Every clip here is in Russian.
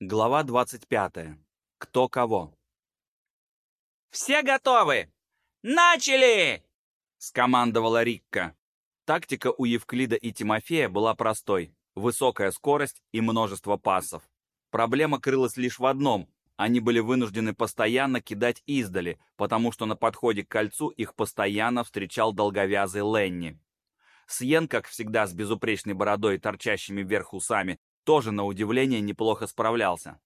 Глава 25. Кто кого. «Все готовы! Начали!» — скомандовала Рикка. Тактика у Евклида и Тимофея была простой — высокая скорость и множество пассов. Проблема крылась лишь в одном — они были вынуждены постоянно кидать издали, потому что на подходе к кольцу их постоянно встречал долговязый Ленни. Сьен, как всегда, с безупречной бородой, торчащими вверх усами, тоже, на удивление, неплохо справлялся.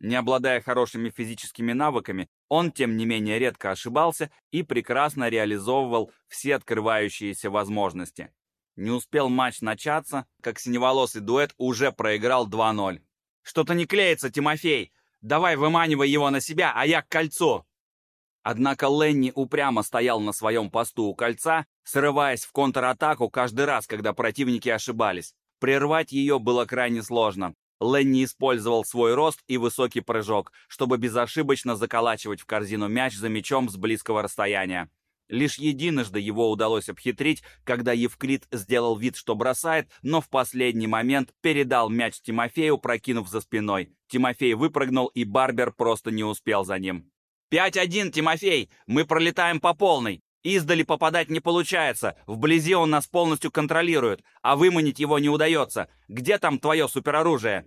Не обладая хорошими физическими навыками, он, тем не менее, редко ошибался и прекрасно реализовывал все открывающиеся возможности. Не успел матч начаться, как синеволосый дуэт уже проиграл 2-0. «Что-то не клеится, Тимофей! Давай выманивай его на себя, а я к кольцу!» Однако Ленни упрямо стоял на своем посту у кольца, срываясь в контратаку каждый раз, когда противники ошибались. Прервать ее было крайне сложно. Ленни использовал свой рост и высокий прыжок, чтобы безошибочно заколачивать в корзину мяч за мячом с близкого расстояния. Лишь единожды его удалось обхитрить, когда Евклид сделал вид, что бросает, но в последний момент передал мяч Тимофею, прокинув за спиной. Тимофей выпрыгнул, и Барбер просто не успел за ним. «Пять-один, Тимофей! Мы пролетаем по полной! Издали попадать не получается, вблизи он нас полностью контролирует, а выманить его не удается. Где там твое супероружие?»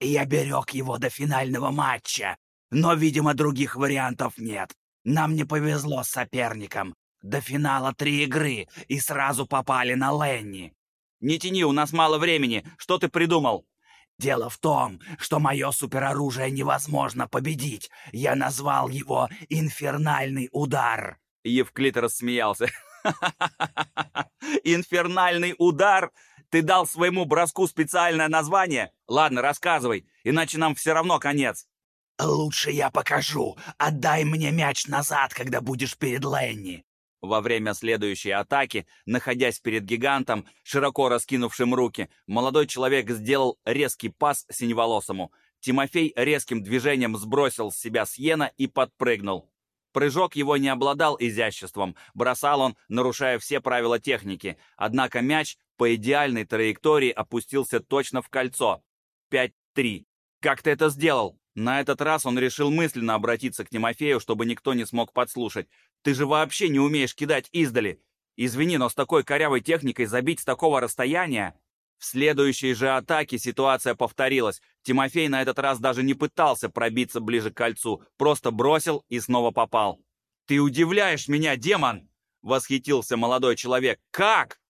«Я берег его до финального матча, но, видимо, других вариантов нет. Нам не повезло с соперником. До финала три игры, и сразу попали на Ленни». «Не тяни, у нас мало времени. Что ты придумал?» «Дело в том, что мое супероружие невозможно победить. Я назвал его «Инфернальный удар». Евклид рассмеялся. «Инфернальный удар! Ты дал своему броску специальное название? Ладно, рассказывай, иначе нам все равно конец». «Лучше я покажу. Отдай мне мяч назад, когда будешь перед Ленни». Во время следующей атаки, находясь перед гигантом, широко раскинувшим руки, молодой человек сделал резкий пас синеволосому. Тимофей резким движением сбросил с себя Сьена и подпрыгнул. Прыжок его не обладал изяществом, бросал он, нарушая все правила техники, однако мяч по идеальной траектории опустился точно в кольцо. 5-3. «Как ты это сделал?» На этот раз он решил мысленно обратиться к Тимофею, чтобы никто не смог подслушать. «Ты же вообще не умеешь кидать издали! Извини, но с такой корявой техникой забить с такого расстояния...» В следующей же атаке ситуация повторилась. Тимофей на этот раз даже не пытался пробиться ближе к кольцу, просто бросил и снова попал. «Ты удивляешь меня, демон!» — восхитился молодой человек. «Как?»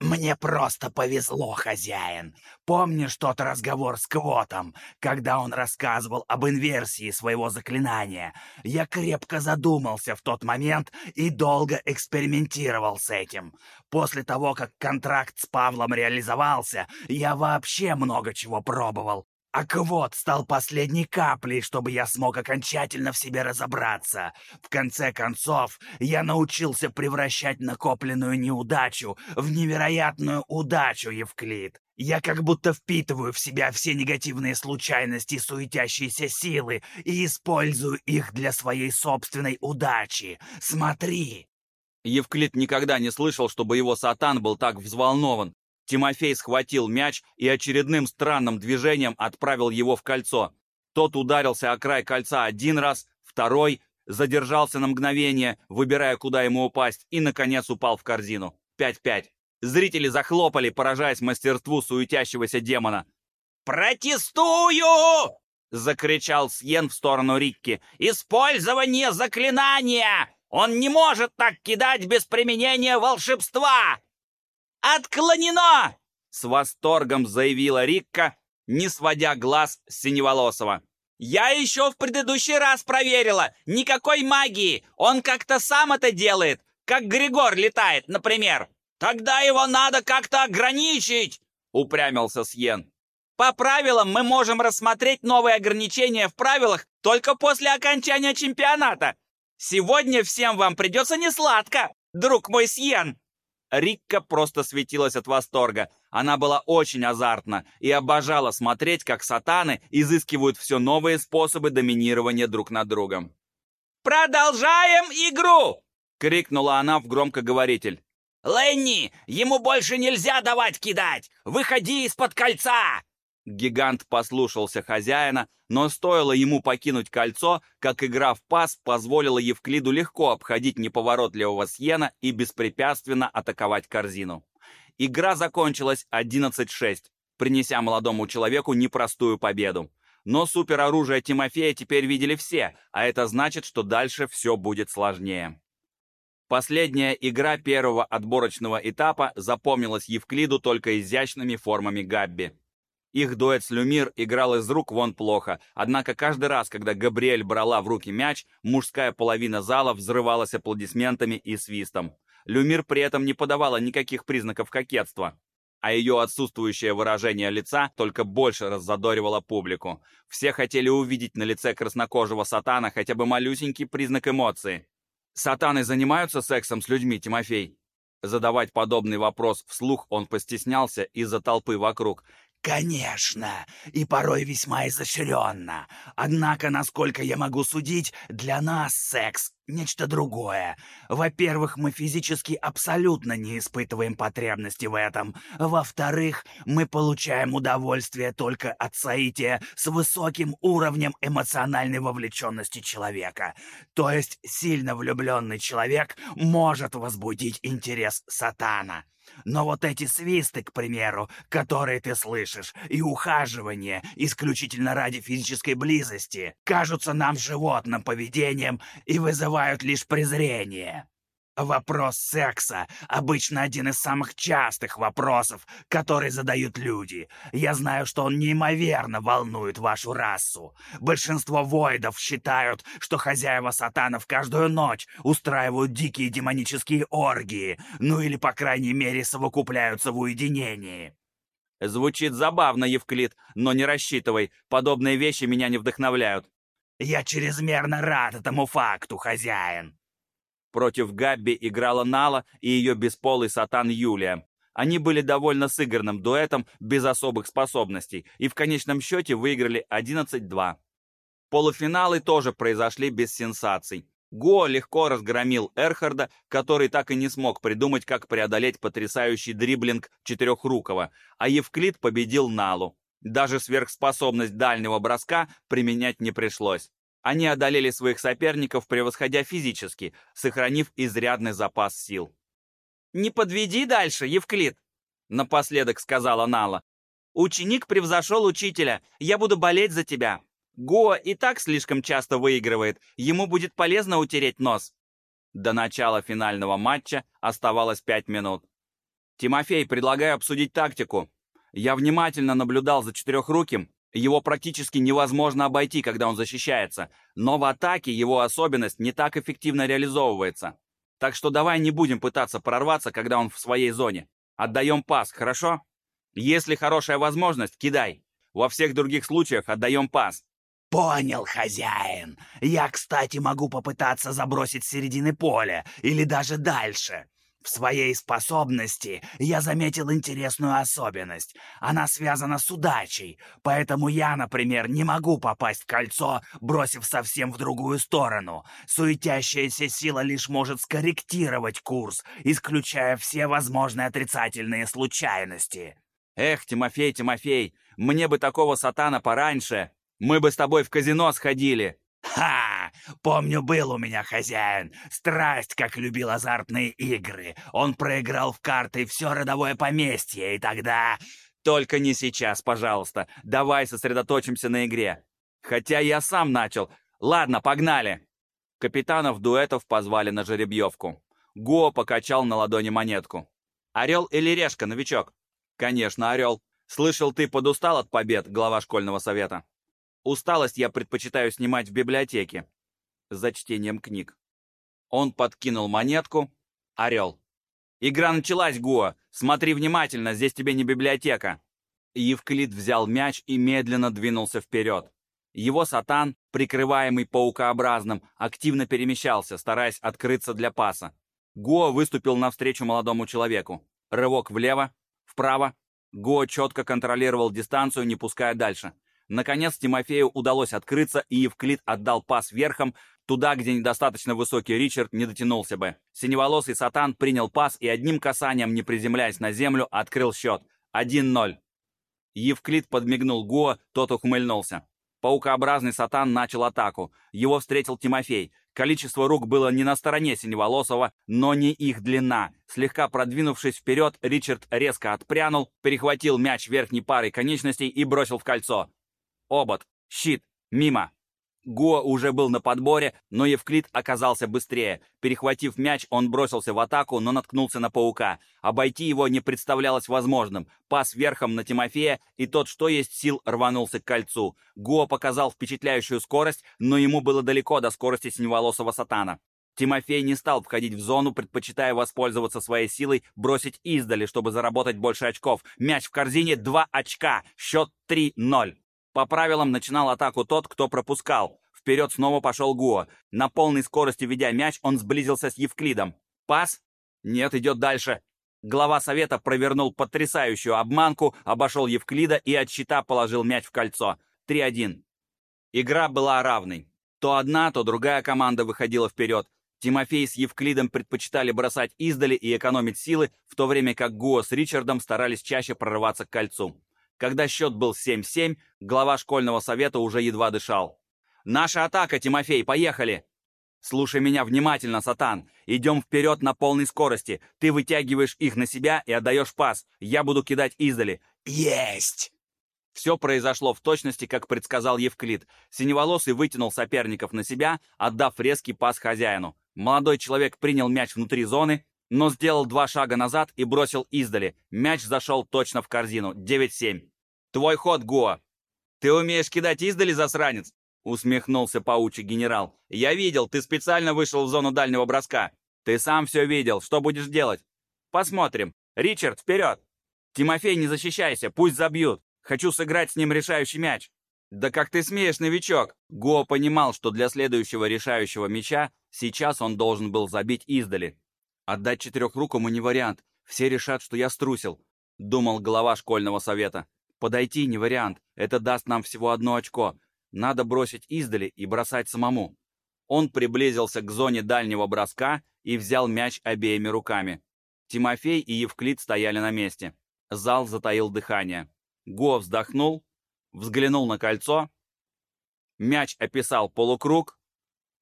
«Мне просто повезло, хозяин. Помнишь тот разговор с Квотом, когда он рассказывал об инверсии своего заклинания? Я крепко задумался в тот момент и долго экспериментировал с этим. После того, как контракт с Павлом реализовался, я вообще много чего пробовал. А Квот стал последней каплей, чтобы я смог окончательно в себе разобраться. В конце концов, я научился превращать накопленную неудачу в невероятную удачу, Евклид. Я как будто впитываю в себя все негативные случайности суетящиеся силы и использую их для своей собственной удачи. Смотри!» Евклид никогда не слышал, чтобы его сатан был так взволнован. Тимофей схватил мяч и очередным странным движением отправил его в кольцо. Тот ударился о край кольца один раз, второй, задержался на мгновение, выбирая, куда ему упасть, и, наконец, упал в корзину. 5-5. Зрители захлопали, поражаясь мастерству суетящегося демона. «Протестую!» — закричал Сьен в сторону Рикки. «Использование заклинания! Он не может так кидать без применения волшебства! «Отклонено!» — с восторгом заявила Рикка, не сводя глаз с Синеволосого. «Я еще в предыдущий раз проверила! Никакой магии! Он как-то сам это делает, как Григор летает, например! Тогда его надо как-то ограничить!» — упрямился Сьен. «По правилам мы можем рассмотреть новые ограничения в правилах только после окончания чемпионата. Сегодня всем вам придется несладко, друг мой Сьен!» Рикка просто светилась от восторга. Она была очень азартна и обожала смотреть, как сатаны изыскивают все новые способы доминирования друг над другом. «Продолжаем игру!» — крикнула она в громкоговоритель. «Ленни, ему больше нельзя давать кидать! Выходи из-под кольца!» Гигант послушался хозяина, но стоило ему покинуть кольцо, как игра в пас позволила Евклиду легко обходить неповоротливого Сьена и беспрепятственно атаковать корзину. Игра закончилась 11-6, принеся молодому человеку непростую победу. Но супероружие Тимофея теперь видели все, а это значит, что дальше все будет сложнее. Последняя игра первого отборочного этапа запомнилась Евклиду только изящными формами Габби. Их дуэт с Люмир играл из рук вон плохо, однако каждый раз, когда Габриэль брала в руки мяч, мужская половина зала взрывалась аплодисментами и свистом. Люмир при этом не подавала никаких признаков кокетства, а ее отсутствующее выражение лица только больше раззадоривало публику. Все хотели увидеть на лице краснокожего сатана хотя бы малюсенький признак эмоции. «Сатаны занимаются сексом с людьми, Тимофей?» Задавать подобный вопрос вслух он постеснялся из-за толпы вокруг. Конечно, и порой весьма изощренно. Однако, насколько я могу судить, для нас секс — нечто другое. Во-первых, мы физически абсолютно не испытываем потребности в этом. Во-вторых, мы получаем удовольствие только от соития с высоким уровнем эмоциональной вовлеченности человека. То есть сильно влюбленный человек может возбудить интерес сатана. Но вот эти свисты, к примеру, которые ты слышишь, и ухаживание исключительно ради физической близости, кажутся нам животным поведением и вызывают лишь презрение. Вопрос секса обычно один из самых частых вопросов, которые задают люди. Я знаю, что он неимоверно волнует вашу расу. Большинство воидов считают, что хозяева сатанов каждую ночь устраивают дикие демонические оргии, ну или, по крайней мере, совокупляются в уединении. Звучит забавно, Евклид, но не рассчитывай, подобные вещи меня не вдохновляют. Я чрезмерно рад этому факту, хозяин. Против Габби играла Нала и ее бесполый сатан Юлия. Они были довольно сыгранным дуэтом без особых способностей и в конечном счете выиграли 11-2. Полуфиналы тоже произошли без сенсаций. Го легко разгромил Эрхарда, который так и не смог придумать, как преодолеть потрясающий дриблинг Четырехрукого, а Евклид победил Налу. Даже сверхспособность дальнего броска применять не пришлось. Они одолели своих соперников, превосходя физически, сохранив изрядный запас сил. «Не подведи дальше, Евклид!» — напоследок сказала Нала. «Ученик превзошел учителя. Я буду болеть за тебя. Го и так слишком часто выигрывает. Ему будет полезно утереть нос». До начала финального матча оставалось пять минут. «Тимофей, предлагаю обсудить тактику. Я внимательно наблюдал за четырехруким его практически невозможно обойти, когда он защищается, но в атаке его особенность не так эффективно реализовывается. Так что давай не будем пытаться прорваться, когда он в своей зоне. Отдаем пас, хорошо? Если хорошая возможность, кидай. Во всех других случаях отдаем пас. «Понял, хозяин. Я, кстати, могу попытаться забросить с середины поля или даже дальше. В своей способности я заметил интересную особенность. Она связана с удачей, поэтому я, например, не могу попасть в кольцо, бросив совсем в другую сторону. Суетящаяся сила лишь может скорректировать курс, исключая все возможные отрицательные случайности. Эх, Тимофей, Тимофей, мне бы такого сатана пораньше. Мы бы с тобой в казино сходили. «Ха! Помню, был у меня хозяин. Страсть, как любил азартные игры. Он проиграл в карты все родовое поместье, и тогда...» «Только не сейчас, пожалуйста. Давай сосредоточимся на игре. Хотя я сам начал. Ладно, погнали!» Капитанов дуэтов позвали на жеребьевку. Го покачал на ладони монетку. «Орел или решка, новичок?» «Конечно, орел. Слышал, ты подустал от побед, глава школьного совета?» Усталость я предпочитаю снимать в библиотеке. За чтением книг. Он подкинул монетку. Орел. «Игра началась, Гуа! Смотри внимательно, здесь тебе не библиотека!» Евклид взял мяч и медленно двинулся вперед. Его сатан, прикрываемый паукообразным, активно перемещался, стараясь открыться для паса. Гуа выступил навстречу молодому человеку. Рывок влево, вправо. Гуа четко контролировал дистанцию, не пуская дальше. Наконец Тимофею удалось открыться, и Евклид отдал пас верхом, туда, где недостаточно высокий Ричард не дотянулся бы. Синеволосый Сатан принял пас и одним касанием, не приземляясь на землю, открыл счет. 1-0. Евклид подмигнул Гуа, тот ухмыльнулся. Паукообразный сатан начал атаку. Его встретил Тимофей. Количество рук было не на стороне Синеволосова, но не их длина. Слегка продвинувшись вперед, Ричард резко отпрянул, перехватил мяч верхней парой конечностей и бросил в кольцо. Обод, щит, мимо. Го уже был на подборе, но Евклид оказался быстрее. Перехватив мяч, он бросился в атаку, но наткнулся на паука. Обойти его не представлялось возможным. Пас верхом на Тимофея, и тот, что есть сил, рванулся к кольцу. Го показал впечатляющую скорость, но ему было далеко до скорости синеволосого сатана. Тимофей не стал входить в зону, предпочитая воспользоваться своей силой, бросить издали, чтобы заработать больше очков. Мяч в корзине, два очка, счет 3-0. По правилам начинал атаку тот, кто пропускал. Вперед снова пошел Гуо. На полной скорости ведя мяч, он сблизился с Евклидом. Пас? Нет, идет дальше. Глава совета провернул потрясающую обманку, обошел Евклида и от щита положил мяч в кольцо. 3-1. Игра была равной. То одна, то другая команда выходила вперед. Тимофей с Евклидом предпочитали бросать издали и экономить силы, в то время как Гуо с Ричардом старались чаще прорываться к кольцу. Когда счет был 7-7, глава школьного совета уже едва дышал. «Наша атака, Тимофей, поехали!» «Слушай меня внимательно, Сатан. Идем вперед на полной скорости. Ты вытягиваешь их на себя и отдаешь пас. Я буду кидать издали». «Есть!» Все произошло в точности, как предсказал Евклид. Синеволосый вытянул соперников на себя, отдав резкий пас хозяину. Молодой человек принял мяч внутри зоны, но сделал два шага назад и бросил издали. Мяч зашел точно в корзину. 9-7. «Твой ход, Гуа!» «Ты умеешь кидать издали, засранец?» Усмехнулся паучий генерал. «Я видел, ты специально вышел в зону дальнего броска. Ты сам все видел. Что будешь делать?» «Посмотрим. Ричард, вперед!» «Тимофей, не защищайся, пусть забьют. Хочу сыграть с ним решающий мяч». «Да как ты смеешь, новичок!» Го понимал, что для следующего решающего мяча сейчас он должен был забить издали. Отдать четырехрукому не вариант. Все решат, что я струсил, думал глава школьного совета. Подойти не вариант. Это даст нам всего одно очко. Надо бросить издали и бросать самому. Он приблизился к зоне дальнего броска и взял мяч обеими руками. Тимофей и Евклид стояли на месте. Зал затаил дыхание. Го вздохнул, взглянул на кольцо. Мяч описал полукруг,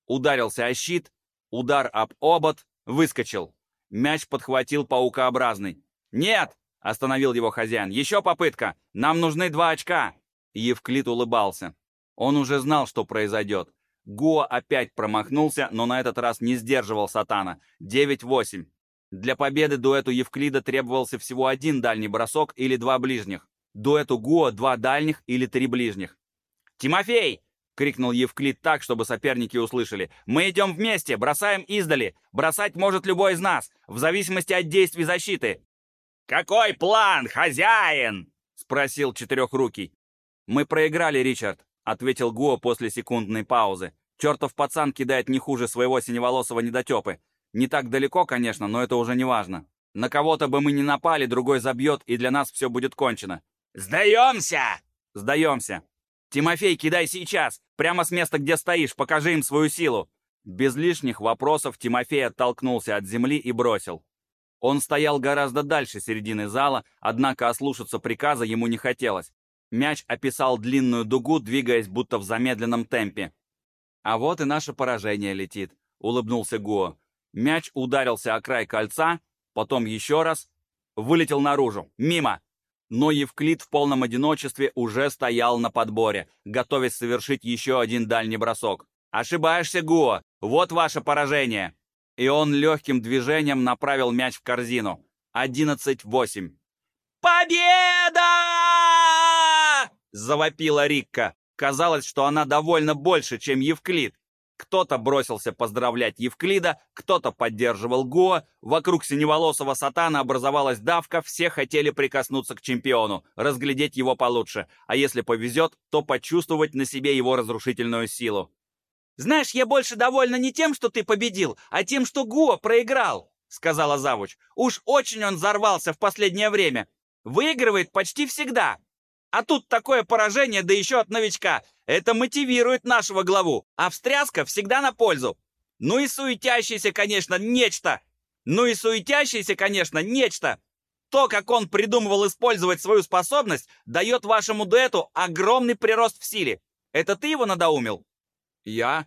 ударился о щит, удар об обод, Выскочил. Мяч подхватил паукообразный. «Нет!» — остановил его хозяин. «Еще попытка! Нам нужны два очка!» Евклид улыбался. Он уже знал, что произойдет. Гуа опять промахнулся, но на этот раз не сдерживал сатана. 9-8. Для победы дуэту Евклида требовался всего один дальний бросок или два ближних. Дуэту Гуа два дальних или три ближних. «Тимофей!» — крикнул Евклид так, чтобы соперники услышали. «Мы идем вместе, бросаем издали. Бросать может любой из нас, в зависимости от действий защиты». «Какой план, хозяин?» — спросил Четырехрукий. «Мы проиграли, Ричард», — ответил Гуо после секундной паузы. «Чертов пацан кидает не хуже своего синеволосого недотепы. Не так далеко, конечно, но это уже не важно. На кого-то бы мы не напали, другой забьет, и для нас все будет кончено». «Сдаемся!» «Сдаемся!» «Тимофей, кидай сейчас! Прямо с места, где стоишь, покажи им свою силу!» Без лишних вопросов Тимофей оттолкнулся от земли и бросил. Он стоял гораздо дальше середины зала, однако ослушаться приказа ему не хотелось. Мяч описал длинную дугу, двигаясь будто в замедленном темпе. «А вот и наше поражение летит», — улыбнулся Гуо. Мяч ударился о край кольца, потом еще раз, вылетел наружу, мимо но Евклид в полном одиночестве уже стоял на подборе, готовясь совершить еще один дальний бросок. «Ошибаешься, Гуо! Вот ваше поражение!» И он легким движением направил мяч в корзину. 11-8. «Победа!» Завопила Рикка. Казалось, что она довольно больше, чем Евклид. Кто-то бросился поздравлять Евклида, кто-то поддерживал Гоа. Вокруг синеволосого сатана образовалась давка, все хотели прикоснуться к чемпиону, разглядеть его получше, а если повезет, то почувствовать на себе его разрушительную силу. «Знаешь, я больше довольна не тем, что ты победил, а тем, что Гуа проиграл», — сказала завуч. «Уж очень он взорвался в последнее время. Выигрывает почти всегда. А тут такое поражение, да еще от новичка. Это мотивирует нашего главу, а встряска всегда на пользу. Ну и суетящийся, конечно, нечто. Ну и суетящийся, конечно, нечто. То, как он придумывал использовать свою способность, дает вашему дуэту огромный прирост в силе. Это ты его надоумил? Я?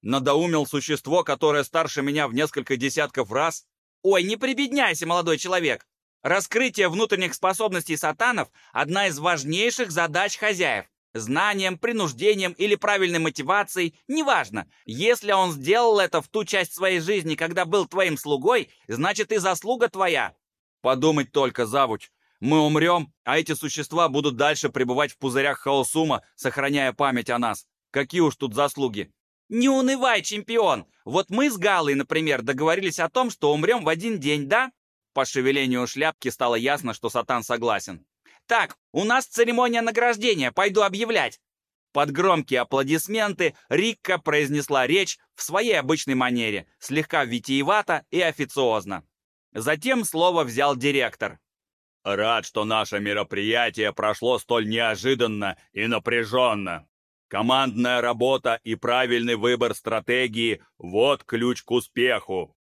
Надоумил существо, которое старше меня в несколько десятков раз? Ой, не прибедняйся, молодой человек. Раскрытие внутренних способностей сатанов – одна из важнейших задач хозяев. Знанием, принуждением или правильной мотивацией, неважно. Если он сделал это в ту часть своей жизни, когда был твоим слугой, значит и заслуга твоя. Подумать только, завуч. Мы умрем, а эти существа будут дальше пребывать в пузырях хаосума, сохраняя память о нас. Какие уж тут заслуги. Не унывай, чемпион. Вот мы с Галой, например, договорились о том, что умрем в один день, да? По шевелению шляпки стало ясно, что Сатан согласен. «Так, у нас церемония награждения, пойду объявлять». Под громкие аплодисменты Рикка произнесла речь в своей обычной манере, слегка витиевато и официозно. Затем слово взял директор. «Рад, что наше мероприятие прошло столь неожиданно и напряженно. Командная работа и правильный выбор стратегии – вот ключ к успеху.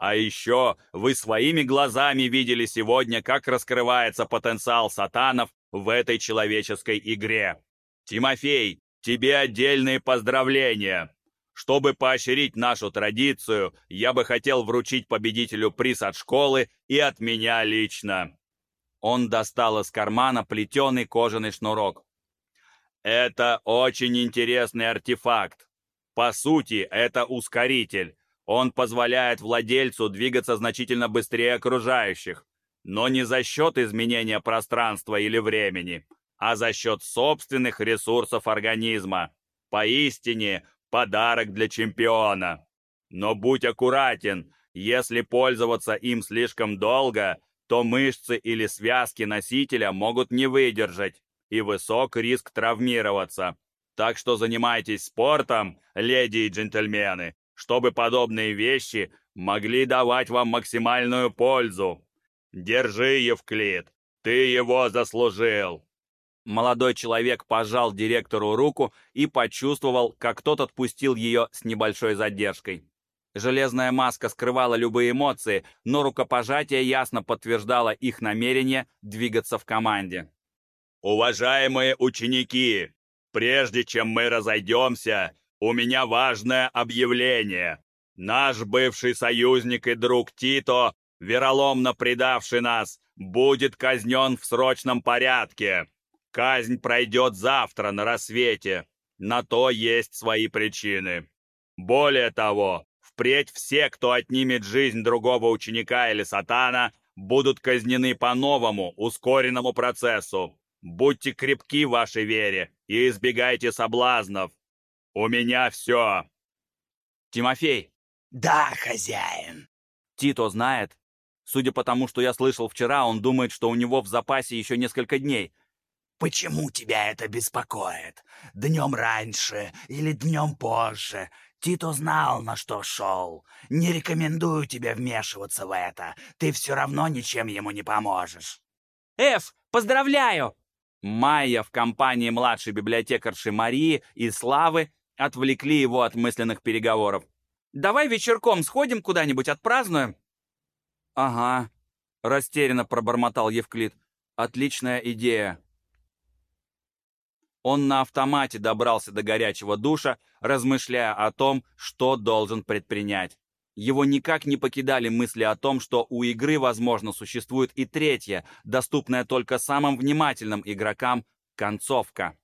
А еще вы своими глазами видели сегодня, как раскрывается потенциал сатанов в этой человеческой игре. Тимофей, тебе отдельные поздравления. Чтобы поощрить нашу традицию, я бы хотел вручить победителю приз от школы и от меня лично. Он достал из кармана плетеный кожаный шнурок. Это очень интересный артефакт. По сути, это ускоритель. Он позволяет владельцу двигаться значительно быстрее окружающих, но не за счет изменения пространства или времени, а за счет собственных ресурсов организма. Поистине, подарок для чемпиона. Но будь аккуратен, если пользоваться им слишком долго, то мышцы или связки носителя могут не выдержать, и высок риск травмироваться. Так что занимайтесь спортом, леди и джентльмены, чтобы подобные вещи могли давать вам максимальную пользу. Держи, Евклид, ты его заслужил!» Молодой человек пожал директору руку и почувствовал, как тот отпустил ее с небольшой задержкой. Железная маска скрывала любые эмоции, но рукопожатие ясно подтверждало их намерение двигаться в команде. «Уважаемые ученики, прежде чем мы разойдемся, у меня важное объявление. Наш бывший союзник и друг Тито, вероломно предавший нас, будет казнен в срочном порядке. Казнь пройдет завтра на рассвете. На то есть свои причины. Более того, впредь все, кто отнимет жизнь другого ученика или сатана, будут казнены по новому, ускоренному процессу. Будьте крепки в вашей вере и избегайте соблазнов. «У меня все!» «Тимофей!» «Да, хозяин!» «Тито знает. Судя по тому, что я слышал вчера, он думает, что у него в запасе еще несколько дней». «Почему тебя это беспокоит? Днем раньше или днем позже? Тито знал, на что шел. Не рекомендую тебе вмешиваться в это. Ты все равно ничем ему не поможешь». «Эф, поздравляю!» Майя в компании младшей библиотекарши Марии и Славы отвлекли его от мысленных переговоров. «Давай вечерком сходим куда-нибудь, отпразднуем?» «Ага», — растерянно пробормотал Евклид. «Отличная идея». Он на автомате добрался до горячего душа, размышляя о том, что должен предпринять. Его никак не покидали мысли о том, что у игры, возможно, существует и третья, доступная только самым внимательным игрокам, концовка.